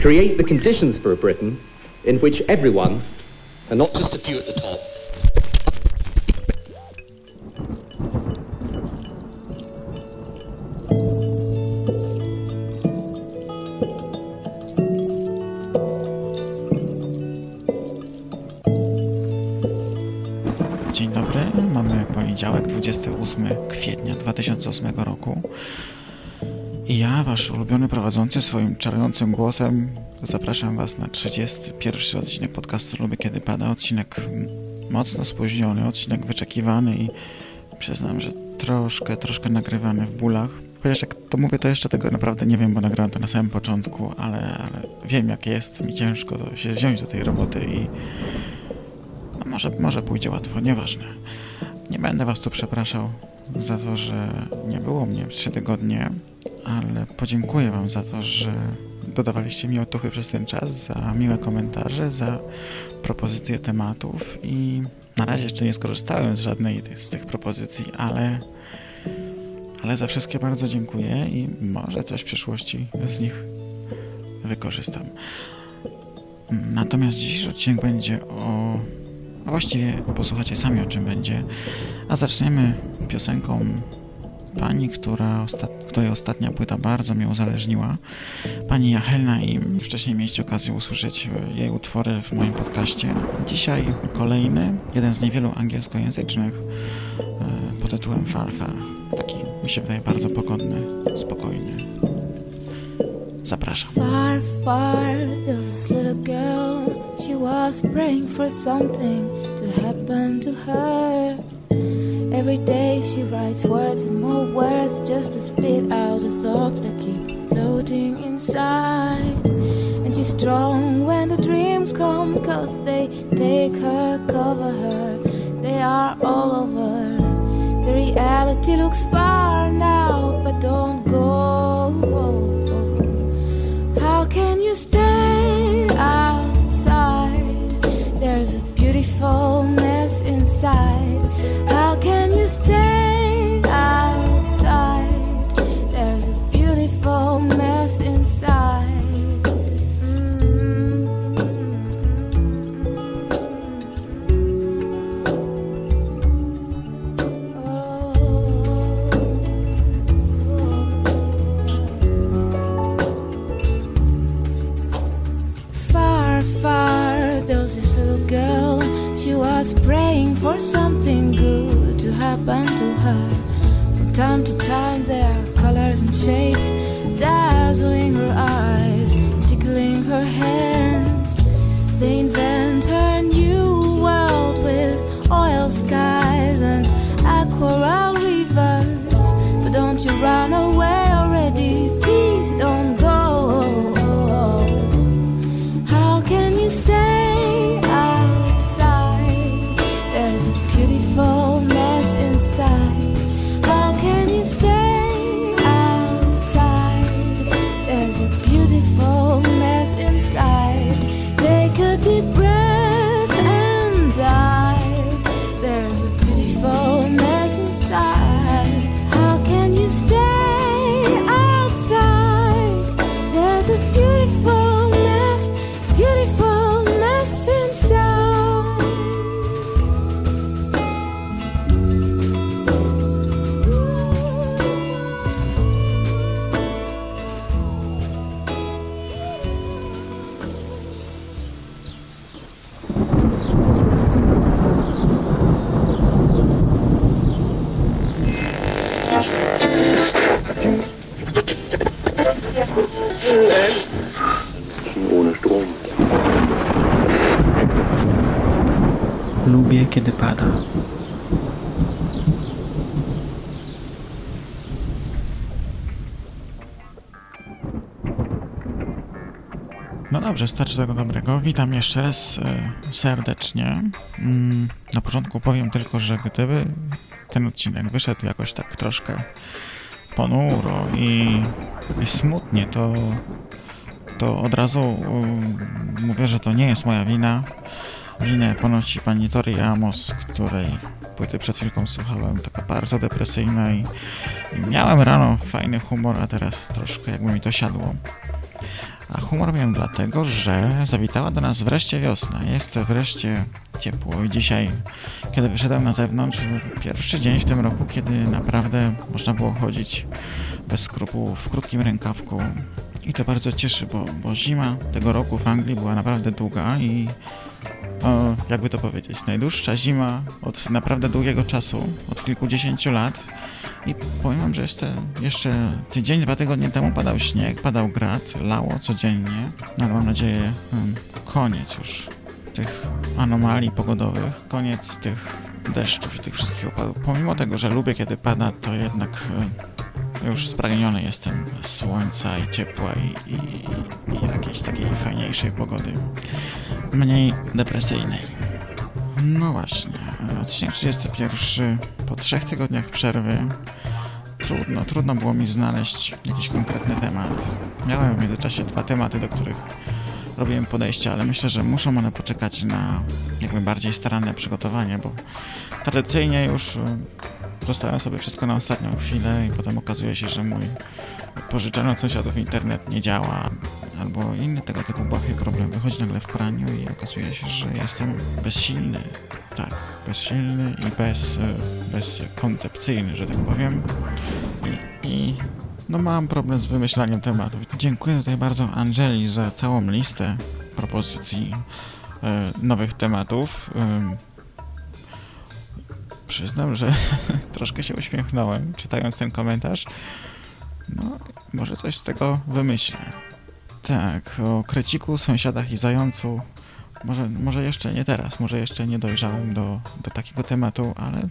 Create the conditions for a Britain in which everyone, and not just a few at the top, Dzień dobry, mamy poniedziałek 28 kwietnia 2008 roku wasz ulubiony prowadzący swoim czarującym głosem zapraszam was na 31 odcinek podcastu Lubię Kiedy Pada, odcinek mocno spóźniony, odcinek wyczekiwany i przyznam, że troszkę, troszkę nagrywany w bólach. Chociaż jak to mówię, to jeszcze tego naprawdę nie wiem, bo nagrałem to na samym początku, ale, ale wiem jak jest mi ciężko to się wziąć do tej roboty i no może, może pójdzie łatwo, nieważne. Nie będę was tu przepraszał za to, że nie było mnie trzy tygodnie, ale podziękuję wam za to, że dodawaliście mi otuchy przez ten czas, za miłe komentarze, za propozycje tematów i na razie jeszcze nie skorzystałem z żadnej z tych propozycji, ale, ale za wszystkie bardzo dziękuję i może coś w przyszłości z nich wykorzystam. Natomiast dzisiejszy odcinek będzie o właściwie posłuchacie sami o czym będzie. A zaczniemy piosenką pani, która osta której ostatnia płyta bardzo mnie uzależniła. Pani Jachelna i wcześniej mieliście okazję usłyszeć jej utwory w moim podcaście. Dzisiaj kolejny, jeden z niewielu angielskojęzycznych e, pod tytułem Farfar. Taki mi się wydaje bardzo pogodny, spokojny. Zapraszam. Far, far, there was this little girl. She was praying for something to happen to her. Every day she writes words and more words just to spit out the thoughts that keep floating inside. And she's strong when the dreams come, cause they take her, cover her, they are all over. The reality looks far now, but don't go. How can you stay outside? There's a beautiful mess inside. Ohne Strom. Lubię, kiedy pada. No dobrze, starczy tego dobrego. Witam jeszcze raz e, serdecznie. Mm, na początku powiem tylko, że gdyby ten odcinek wyszedł jakoś tak troszkę ponuro i, i smutnie, to, to od razu um, mówię, że to nie jest moja wina. Winę ponosi pani Tori Amos, której płyty przed chwilką słuchałem, taka bardzo depresyjna i, i miałem rano fajny humor, a teraz troszkę jakby mi to siadło. A humor miałem dlatego, że zawitała do nas wreszcie wiosna. Jest wreszcie ciepło i dzisiaj, kiedy wyszedłem na zewnątrz, pierwszy dzień w tym roku, kiedy naprawdę można było chodzić bez skrupułów, w krótkim rękawku. I to bardzo cieszy, bo, bo zima tego roku w Anglii była naprawdę długa i o, jakby to powiedzieć, najdłuższa zima od naprawdę długiego czasu, od kilkudziesięciu lat. I powiem wam, że jeszcze, jeszcze tydzień, dwa tygodnie temu padał śnieg, padał grad, lało codziennie, no, ale mam nadzieję hmm, koniec już tych anomalii pogodowych, koniec tych deszczów i tych wszystkich opadów. Pomimo tego, że lubię kiedy pada, to jednak e, już spragniony jestem słońca i ciepła i, i, i jakiejś takiej fajniejszej pogody, mniej depresyjnej. No właśnie, odcinek 31 po trzech tygodniach przerwy trudno, trudno było mi znaleźć jakiś konkretny temat. Miałem w międzyczasie dwa tematy, do których robiłem podejście, ale myślę, że muszą one poczekać na jakby bardziej staranne przygotowanie, bo tradycyjnie już zostawiam sobie wszystko na ostatnią chwilę i potem okazuje się, że mój pożyczany od sąsiadów internet nie działa, albo inny tego typu błahy problem wychodzi nagle w praniu i okazuje się, że jestem bezsilny. Tak, bezsilny i bez, bezkoncepcyjny, że tak powiem. I, I no mam problem z wymyślaniem tematów. Dziękuję tutaj bardzo Angeli za całą listę propozycji e, nowych tematów. E, przyznam, że troszkę się uśmiechnąłem czytając ten komentarz. No, może coś z tego wymyślę. Tak, o kreciku, sąsiadach i zającu. Może, może jeszcze nie teraz, może jeszcze nie dojrzałem do, do takiego tematu, ale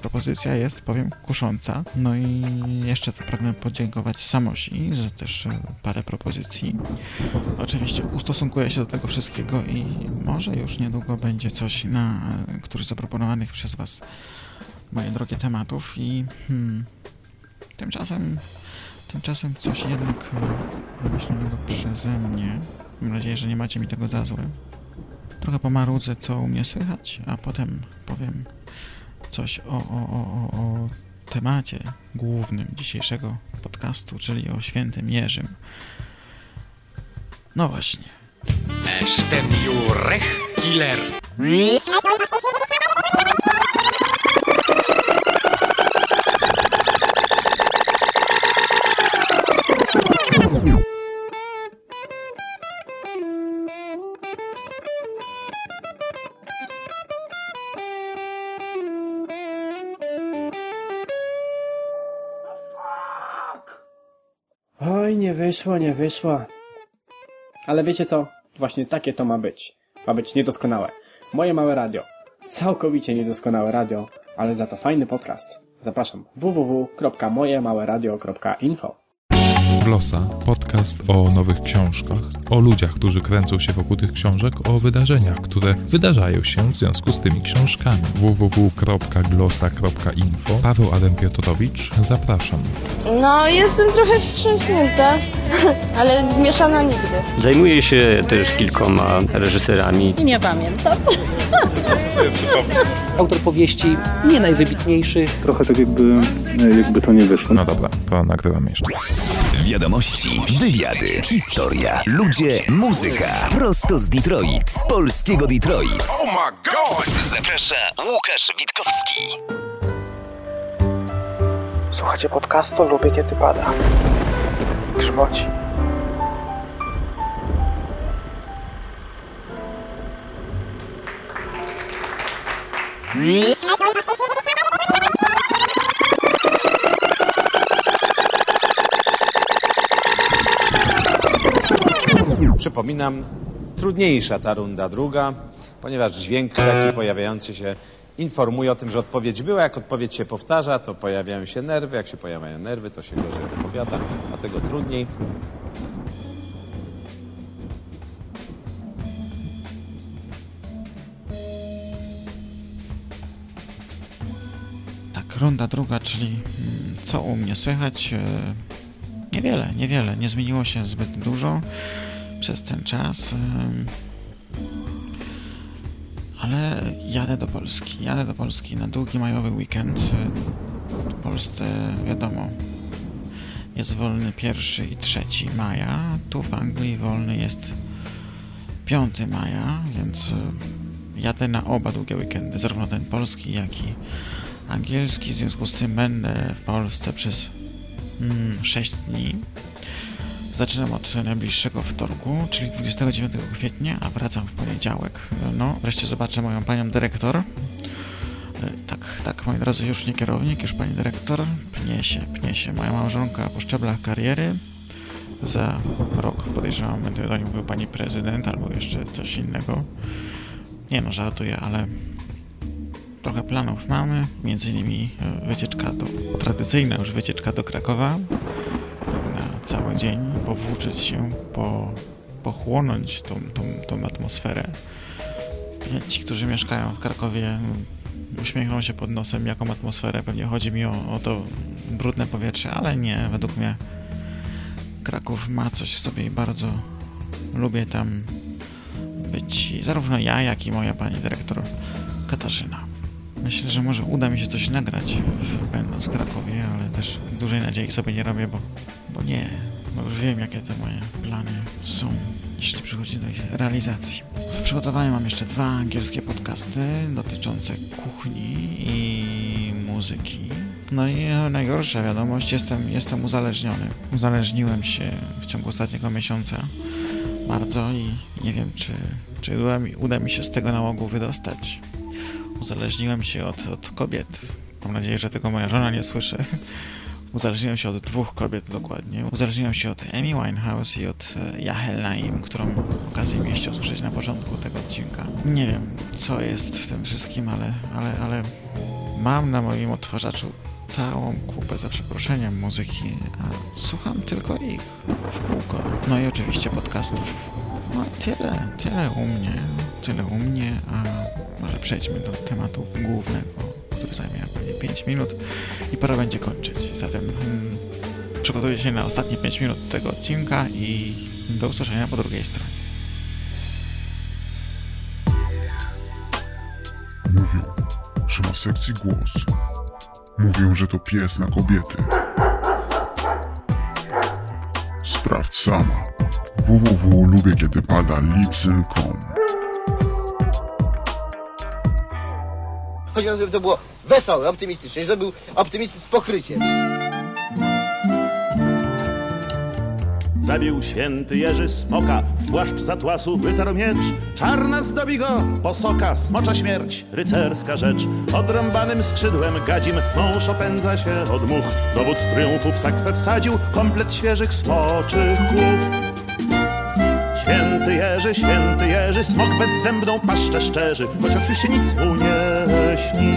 propozycja jest, powiem, kusząca. No i jeszcze pragnę podziękować Samosi za też parę propozycji. Oczywiście ustosunkuję się do tego wszystkiego i może już niedługo będzie coś na któryś zaproponowanych przez Was, moje drogie tematów i hmm, tymczasem Tymczasem coś jednak wymyślonego przeze mnie. Mam nadzieję, że nie macie mi tego za złe. Trochę pomarudzę, co u mnie słychać, a potem powiem coś o, o, o, o temacie głównym dzisiejszego podcastu, czyli o świętym Jerzym. No właśnie. Estem Jurech Killer. Nie wyszło, nie wyszło. Ale wiecie co? Właśnie takie to ma być. Ma być niedoskonałe. Moje małe radio. Całkowicie niedoskonałe radio, ale za to fajny podcast. Zapraszam www.mojemałeradio.info Glosa, podcast o nowych książkach, o ludziach, którzy kręcą się wokół tych książek, o wydarzeniach, które wydarzają się w związku z tymi książkami. www.glosa.info Paweł Adam Piotrowicz, zapraszam. No, jestem trochę wstrząsnięta, ale zmieszana nigdy. Zajmuję się też kilkoma reżyserami. Nie pamiętam. Autor powieści nie najwybitniejszych. Trochę tak jakby, jakby to nie wyszło. No dobra, to nagrywam jeszcze. Wiadomości, wywiady, historia, ludzie, muzyka. Prosto z Detroit, z polskiego Detroit. Oh my god! Zaprasza Łukasz Witkowski. Słuchajcie podcastu Lubię Kiedy Pada. Grzmoci. Przypominam, trudniejsza ta runda druga, ponieważ dźwięk taki pojawiający się informuje o tym, że odpowiedź była. Jak odpowiedź się powtarza, to pojawiają się nerwy. Jak się pojawiają nerwy, to się gorzej odpowiada, dlatego trudniej. Tak, runda druga, czyli mm, co u mnie słychać? E, Niewiele, niewiele. Nie zmieniło się zbyt dużo przez ten czas. Ale jadę do Polski. Jadę do Polski na długi majowy weekend. W Polsce, wiadomo, jest wolny pierwszy i trzeci maja. Tu w Anglii wolny jest 5 maja, więc jadę na oba długie weekendy, zarówno ten polski, jak i angielski. W związku z tym będę w Polsce przez mm, 6 dni. Zaczynam od najbliższego wtorku, czyli 29 kwietnia, a wracam w poniedziałek. No, wreszcie zobaczę moją panią dyrektor. E, Tak, tak, moi drodzy, już nie kierownik, już pani dyrektor. Pnie się, pnie się moja małżonka po szczeblach kariery. Za rok podejrzewam, będę do niej mówił pani prezydent albo jeszcze coś innego. Nie no, żartuję, ale trochę planów mamy. Między innymi e, wycieczka do, tradycyjna już wycieczka do Krakowa cały dzień, powłóczyć się, po, pochłonąć tą, tą, tą atmosferę. Ci, którzy mieszkają w Krakowie, uśmiechną się pod nosem, jaką atmosferę. Pewnie chodzi mi o, o to brudne powietrze, ale nie, według mnie Kraków ma coś w sobie i bardzo lubię tam być. Zarówno ja, jak i moja pani dyrektor Katarzyna. Myślę, że może uda mi się coś nagrać, będąc w Krakowie, ale też dużej nadziei sobie nie robię, bo, bo nie, bo już wiem, jakie te moje plany są, jeśli przychodzi do ich realizacji. W przygotowaniu mam jeszcze dwa angielskie podcasty dotyczące kuchni i muzyki. No i najgorsza wiadomość, jestem, jestem uzależniony. Uzależniłem się w ciągu ostatniego miesiąca bardzo i nie wiem, czy, czy uda, mi, uda mi się z tego nałogu wydostać. Uzależniłem się od, od kobiet. Mam nadzieję, że tego moja żona nie słyszy. Uzależniłem się od dwóch kobiet dokładnie. Uzależniłem się od Amy Winehouse i od e, Yahel Naim, którą okazję mieliście usłyszeć na początku tego odcinka. Nie wiem, co jest w tym wszystkim, ale, ale, ale mam na moim odtwarzaczu całą kupę, za przeproszeniem, muzyki, a słucham tylko ich w kółko. No i oczywiście podcastów. No i tyle, tyle u mnie, tyle u mnie, a może przejdźmy do tematu głównego, który zajmie pewnie 5 minut i pora będzie kończyć. Zatem hmm, przygotuję się na ostatnie 5 minut tego odcinka i do usłyszenia po drugiej stronie. Mówią, że ma sekcji głos. Mówią, że to pies na kobiety. Sprawdź sama. www Chodzi żeby to było wesołe, optymistyczne, żeby był optymizm z pokryciem. Zabił święty Jerzy Smoka, w płaszcz zatłasu wytarł miecz. Czarna zdobi go, posoka, smocza śmierć, rycerska rzecz. Odrąbanym skrzydłem gadzim mąż opędza się od much. Dowód triumfu w sakwę wsadził, komplet świeżych smoczych głów. Święty Jerzy, święty Jerzy, smok bezzębną paszczę szczerzy, chociaż już się nic mu nie śni.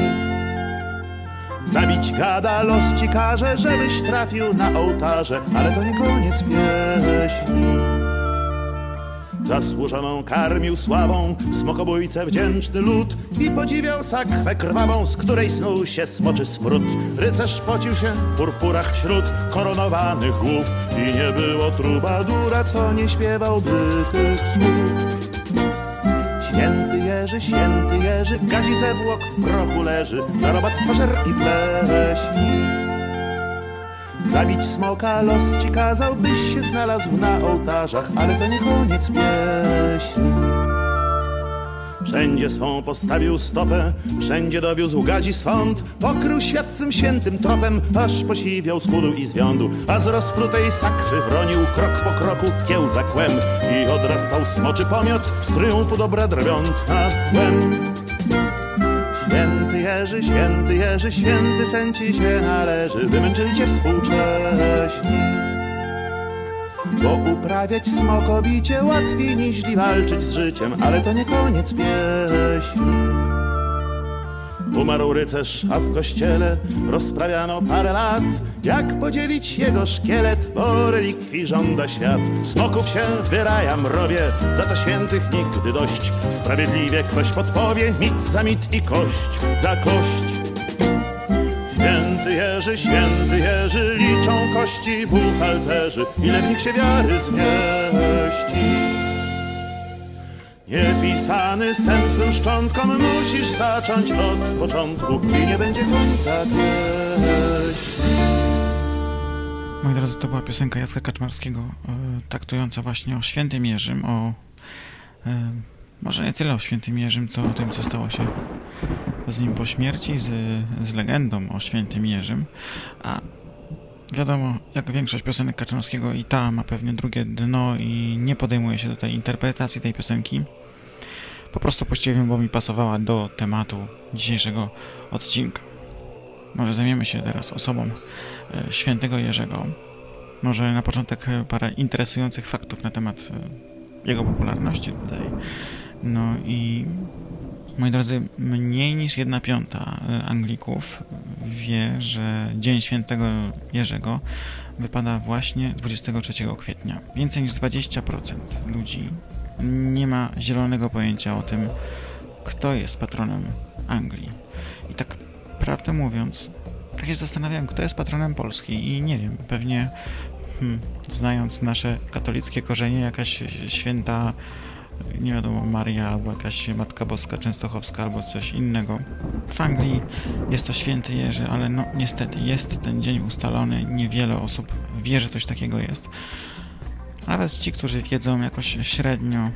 Zabić gada los ci każe, żebyś trafił na ołtarze, ale to nie koniec pieśni. Zasłużoną karmił sławą smokobójce wdzięczny lud i podziwiał sakwę krwawą, z której snuł się smoczy sprut. Rycerz pocił się w purpurach wśród koronowanych głów i nie było trubadura, co nie śpiewałby tych słów. Jerzy, święty Jerzy, gadzi ze włok w prochu leży, na robactwo żer i pleśni. Zabić smoka los ci kazał, byś się znalazł na ołtarzach, ale to nie koniec pieśni. Wszędzie swą postawił stopę, wszędzie dowiózł gadzi swąd, pokrył świat swym świętym tropem, aż posiwiał, schudł i zwiądu, a z rozprutej sakwy bronił krok po kroku kiełza kłem i odrastał smoczy pomiot, z triumfu dobra drwiąc nad złem. Święty Jerzy, święty Jerzy, święty sen ci się należy, wymęczyli cię współcześni. Bo uprawiać smokobicie łatwiej niż walczyć z życiem, ale to nie koniec pieśni. Umarł rycerz, a w kościele rozprawiano parę lat, jak podzielić jego szkielet, bo relikwii żąda świat. Smoków się wyraja mrowie, za to świętych nigdy dość. Sprawiedliwie ktoś podpowie, mit za mit i kość za kość. Święty Jerzy, święty Jerzy, liczą kości buchalterzy, ile w nich się wiary zmieści. Niepisany sen szczątkom musisz zacząć od początku i nie będzie końca gdzieś. Moi drodzy, to była piosenka Jacka Kaczmarskiego, e, traktująca właśnie o świętym Jerzym, o e, może nie tyle o świętym Jerzym, co o tym, co stało się z nim po śmierci, z, z legendą o świętym Jerzym, a wiadomo, jak większość piosenek Kaczmarskiego i ta ma pewnie drugie dno i nie podejmuje się do tej interpretacji tej piosenki. Po prostu puściłem, bo mi pasowała do tematu dzisiejszego odcinka. Może zajmiemy się teraz osobą e, świętego Jerzego. Może na początek parę interesujących faktów na temat e, jego popularności tutaj. No i moi drodzy, mniej niż jedna piąta Anglików wie, że Dzień Świętego Jerzego wypada właśnie 23 kwietnia. Więcej niż 20% ludzi nie ma zielonego pojęcia o tym, kto jest patronem Anglii. I tak prawdę mówiąc, tak się zastanawiałem, kto jest patronem Polski i nie wiem, pewnie hmm, znając nasze katolickie korzenie, jakaś święta, nie wiadomo, Maria albo jakaś Matka Boska Częstochowska albo coś innego. W Anglii jest to święty Jerzy, ale no niestety jest ten dzień ustalony, niewiele osób wie, że coś takiego jest. Nawet ci, którzy wiedzą jakoś średnio,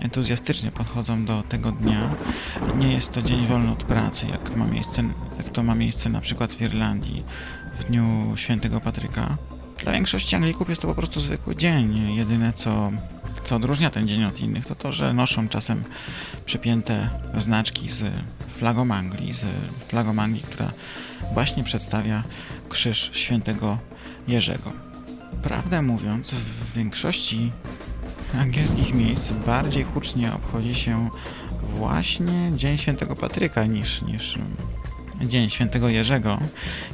entuzjastycznie podchodzą do tego dnia. Nie jest to dzień wolny od pracy, jak, ma miejsce, jak to ma miejsce na przykład w Irlandii w dniu świętego Patryka. Dla większości Anglików jest to po prostu zwykły dzień. Jedyne co, co odróżnia ten dzień od innych to to, że noszą czasem przypięte znaczki z flagą Anglii, z flagą Anglii, która właśnie przedstawia krzyż świętego Jerzego. Prawdę mówiąc, w większości angielskich miejsc bardziej hucznie obchodzi się właśnie Dzień Świętego Patryka niż, niż Dzień Świętego Jerzego.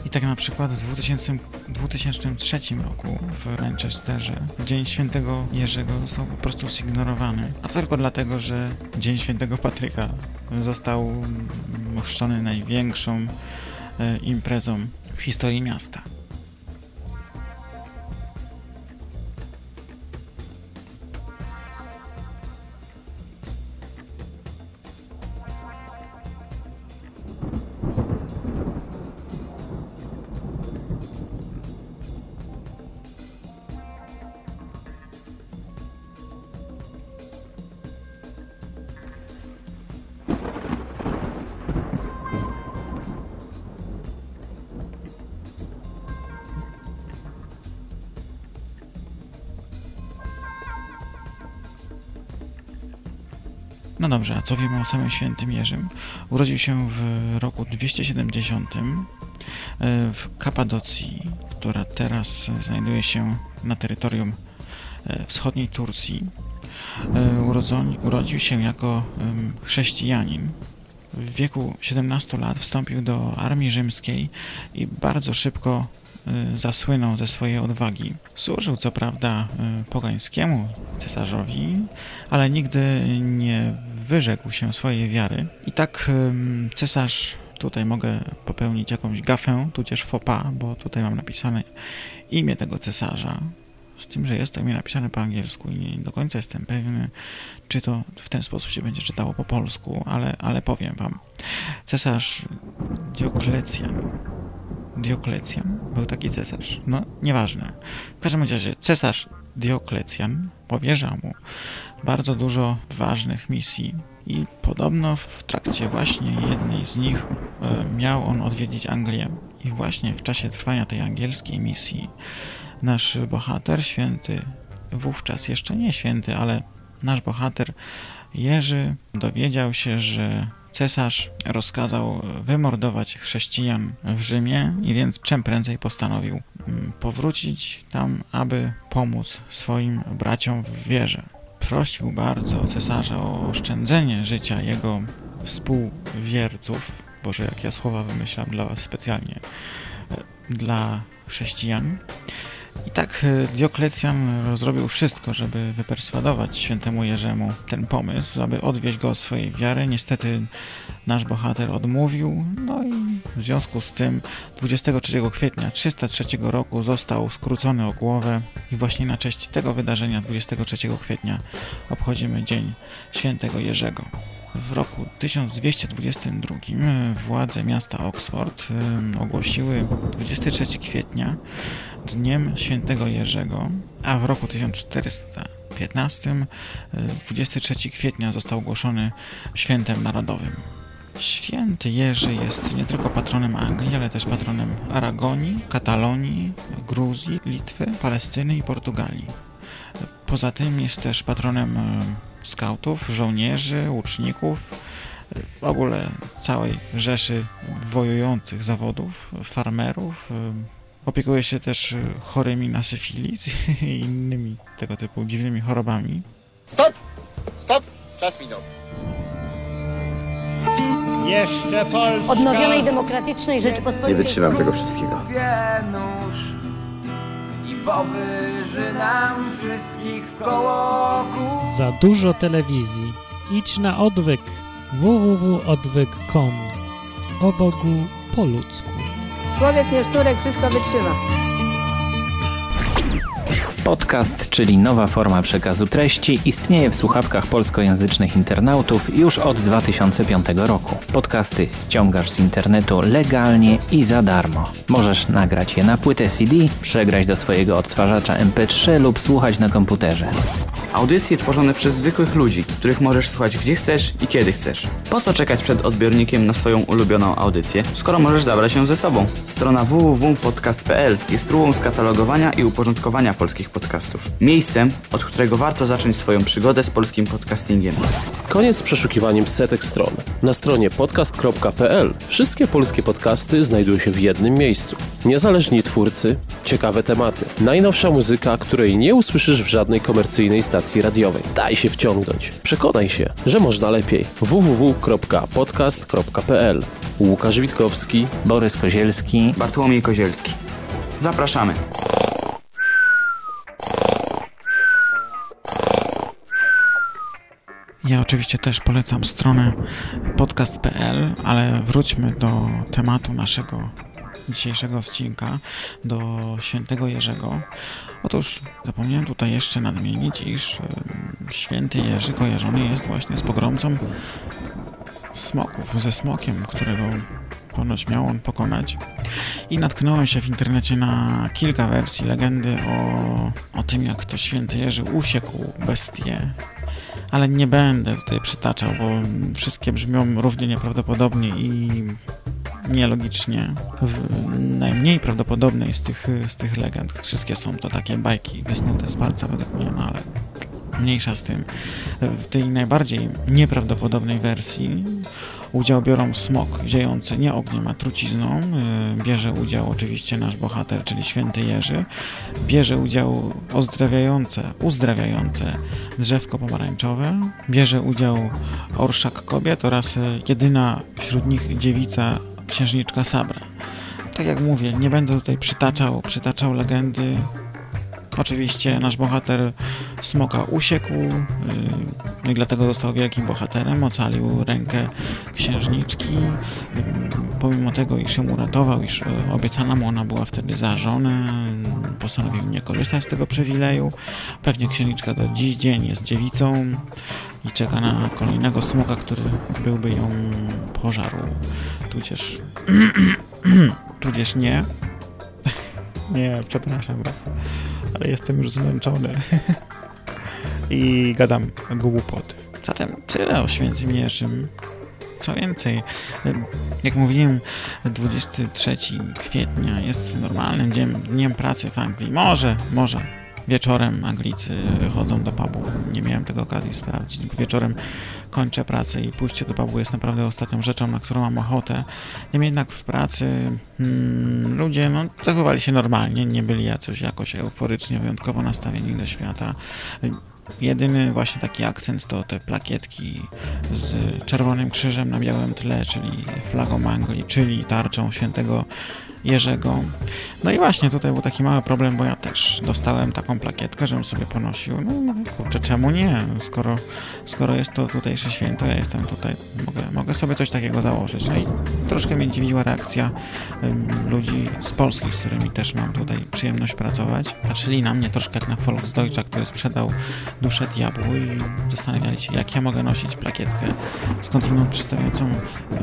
I tak na przykład w 2000, 2003 roku w Manchesterze Dzień Świętego Jerzego został po prostu zignorowany. A tylko dlatego, że Dzień Świętego Patryka został ochrzczony największą e, imprezą w historii miasta. No dobrze, a co wiemy o samym świętym Jerzym? Urodził się w roku 270 e, w Kapadocji, która teraz znajduje się na terytorium e, wschodniej Turcji. E, urodził się jako chrześcijanin. W wieku 17 lat wstąpił do armii rzymskiej i bardzo szybko zasłynął ze swojej odwagi. Służył co prawda pogańskiemu cesarzowi, ale nigdy nie wyrzekł się swojej wiary. I tak cesarz, tutaj mogę popełnić jakąś gafę, tudzież fopa, bo tutaj mam napisane imię tego cesarza, z tym, że jest to imię napisane po angielsku i nie do końca jestem pewny, czy to w ten sposób się będzie czytało po polsku, ale, ale powiem wam. Cesarz Dioklecjan Dioklecjan był taki cesarz. No, nieważne. W każdym razie cesarz Dioklecjan powierza mu bardzo dużo ważnych misji i podobno w trakcie właśnie jednej z nich e, miał on odwiedzić Anglię. I właśnie w czasie trwania tej angielskiej misji nasz bohater, święty, wówczas jeszcze nie święty, ale nasz bohater Jerzy dowiedział się, że cesarz rozkazał wymordować chrześcijan w Rzymie i więc czym prędzej postanowił mm, powrócić tam, aby pomóc swoim braciom w wierze. Prosił bardzo cesarza o oszczędzenie życia jego współwierców, Boże, jak ja słowa wymyślam dla was specjalnie, e, dla chrześcijan. I tak e, Dioklecjan zrobił wszystko, żeby wyperswadować świętemu Jerzemu ten pomysł, aby odwieźć go od swojej wiary. Niestety nasz bohater odmówił, no i w związku z tym 23 kwietnia 303 roku został skrócony o głowę i właśnie na cześć tego wydarzenia 23 kwietnia obchodzimy Dzień Świętego Jerzego. W roku 1222 władze miasta Oxford ogłosiły 23 kwietnia Dniem Świętego Jerzego, a w roku 1415 23 kwietnia został ogłoszony świętem narodowym. Święty Jerzy jest nie tylko patronem Anglii, ale też patronem Aragonii, Katalonii, Gruzji, Litwy, Palestyny i Portugalii. Poza tym jest też patronem skautów, żołnierzy, łuczników, w ogóle całej rzeszy wojujących zawodów, farmerów. Opiekuje się też chorymi na syfilis i innymi tego typu dziwnymi chorobami. Stop! Stop! Czas minął. Jeszcze Polska. Odnowionej demokratycznej Rzeczypospolitej. Nie wytrzymam tego wszystkiego. Powyży nam wszystkich w kołoku. Za dużo telewizji. Idź na odwyk www.odwyk.com O Bogu po ludzku. Człowiek nie szturek, wszystko wytrzyma. Podcast, czyli nowa forma przekazu treści, istnieje w słuchawkach polskojęzycznych internautów już od 2005 roku. Podcasty ściągasz z internetu legalnie i za darmo. Możesz nagrać je na płytę CD, przegrać do swojego odtwarzacza MP3 lub słuchać na komputerze. Audycje tworzone przez zwykłych ludzi, których możesz słuchać gdzie chcesz i kiedy chcesz. Po co czekać przed odbiornikiem na swoją ulubioną audycję, skoro możesz zabrać ją ze sobą? Strona www.podcast.pl jest próbą skatalogowania i uporządkowania polskich podcastów. Miejscem, od którego warto zacząć swoją przygodę z polskim podcastingiem. Koniec z przeszukiwaniem setek stron. Na stronie podcast.pl wszystkie polskie podcasty znajdują się w jednym miejscu. Niezależni twórcy, ciekawe tematy, najnowsza muzyka, której nie usłyszysz w żadnej komercyjnej stacji radiowej. Daj się wciągnąć. Przekonaj się, że można lepiej. www.podcast.pl Łukasz Witkowski, Borys Kozielski, Bartłomiej Kozielski. Zapraszamy. Ja oczywiście też polecam stronę podcast.pl, ale wróćmy do tematu naszego dzisiejszego odcinka, do świętego Jerzego. Otóż zapomniałem tutaj jeszcze nadmienić, iż święty Jerzy kojarzony jest właśnie z pogromcą smoków, ze smokiem, którego ponoć miał on pokonać. I natknąłem się w internecie na kilka wersji legendy o, o tym, jak to święty Jerzy usiekł bestię ale nie będę tutaj przytaczał, bo wszystkie brzmią równie nieprawdopodobnie i nielogicznie. Najmniej prawdopodobnej z tych, z tych legend. Wszystkie są to takie bajki wysnute z palca według mnie, no ale mniejsza z tym. W tej najbardziej nieprawdopodobnej wersji udział biorą smok ziejący nie ogniem, a trucizną. Bierze udział oczywiście nasz bohater, czyli święty Jerzy. Bierze udział ozdrawiające, uzdrawiające drzewko pomarańczowe. Bierze udział orszak kobiet oraz jedyna wśród nich dziewica księżniczka Sabra. Tak jak mówię, nie będę tutaj przytaczał, przytaczał legendy. Oczywiście nasz bohater smoka usiekł, no i dlatego został wielkim bohaterem, ocalił rękę księżniczki, pomimo tego, iż ją uratował, iż obiecana mu ona była wtedy za żonę, postanowił nie korzystać z tego przywileju. Pewnie księżniczka do dziś dzień jest dziewicą i czeka na kolejnego smoka, który byłby ją pożarł, tudzież tudzież nie. Nie, przepraszam was, ale jestem już zmęczony i gadam głupoty. Zatem tyle o świętym Jerzym. Co więcej, jak mówiłem, 23 kwietnia jest normalnym dniem, dniem pracy w Anglii. Może, może wieczorem Anglicy chodzą do pubów. Nie miałem tego okazji sprawdzić. Wieczorem kończę pracę i pójście do pubu jest naprawdę ostatnią rzeczą, na którą mam ochotę. Niemniej jednak w pracy hmm, ludzie no, zachowali się normalnie, nie byli jakoś, jakoś euforycznie, wyjątkowo nastawieni do świata. Jedyny właśnie taki akcent to te plakietki z czerwonym krzyżem na białym tle, czyli flagą Anglii, czyli tarczą świętego Jerzego. No i właśnie tutaj był taki mały problem, bo ja też dostałem taką plakietkę, żebym sobie ponosił. No kurczę, czemu nie? Skoro, skoro jest to tutejsze święto, ja jestem tutaj, mogę, mogę sobie coś takiego założyć. No i troszkę mnie dziwiła reakcja ym, ludzi z Polski, z którymi też mam tutaj przyjemność pracować. Patrzyli na mnie troszkę jak na Volksdeutscha, który sprzedał duszę diabłu i zastanawiali się, jak ja mogę nosić plakietkę skądinąd przedstawiającą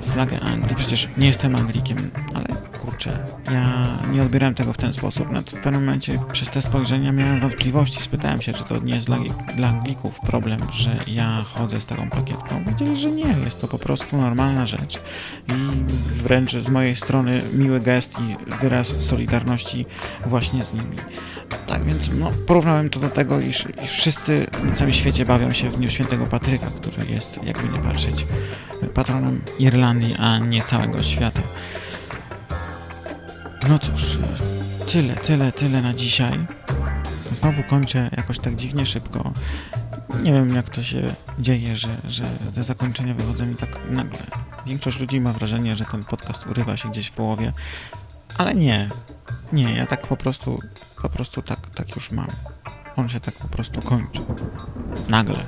flagę Anglii. Przecież nie jestem Anglikiem, ale kurczę, ja nie odbierałem tego w ten sposób. Nawet w pewnym momencie przez te spojrzenia miałem wątpliwości. Spytałem się, czy to nie jest dla, dla Anglików problem, że ja chodzę z taką plakietką. Powiedzieli, że nie, jest to po prostu normalna rzecz i wręcz z mojej strony miły gest i wyraz solidarności właśnie z nimi. Tak więc no, porównałem to do tego, iż, iż wszyscy na całym świecie bawią się w Dniu Świętego Patryka, który jest, jakby nie patrzeć, patronem Irlandii, a nie całego świata. No cóż, tyle, tyle, tyle na dzisiaj. Znowu kończę jakoś tak dziwnie szybko. Nie wiem, jak to się dzieje, że, że te zakończenia wychodzą mi tak nagle. Większość ludzi ma wrażenie, że ten podcast urywa się gdzieś w połowie, ale nie. Nie, ja tak po prostu, po prostu tak, tak już mam. On się tak po prostu kończy. Nagle.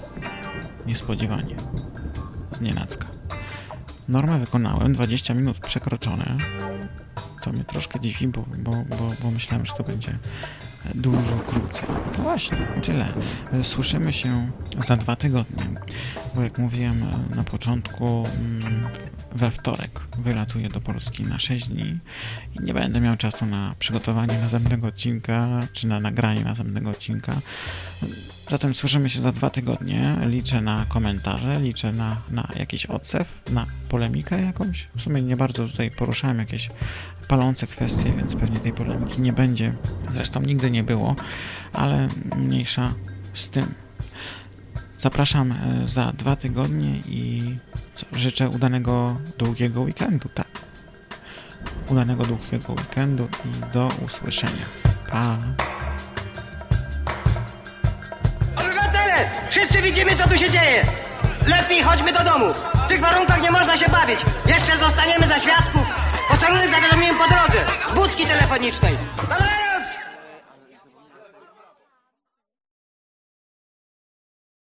Niespodziewanie. Znienacka. Normę wykonałem, 20 minut przekroczone, co mnie troszkę dziwi, bo, bo, bo, bo myślałem, że to będzie dużo krócej. To właśnie, tyle. Słyszymy się za dwa tygodnie, bo jak mówiłem na początku, we wtorek wylatuję do Polski na 6 dni i nie będę miał czasu na przygotowanie następnego odcinka, czy na nagranie następnego odcinka. Zatem słyszymy się za dwa tygodnie. Liczę na komentarze, liczę na, na jakiś odzew, na polemikę jakąś. W sumie nie bardzo tutaj poruszałem jakieś palące kwestie, więc pewnie tej polemiki nie będzie. Zresztą nigdy nie było, ale mniejsza z tym. Zapraszam za dwa tygodnie i życzę udanego długiego weekendu, tak. Udanego długiego weekendu i do usłyszenia. Pa! Obywatele! Wszyscy widzimy, co tu się dzieje! Lepiej chodźmy do domu! W tych warunkach nie można się bawić! Jeszcze zostaniemy za świadków! Pocałunek zawiadomiłem po drodze! Z budki telefonicznej!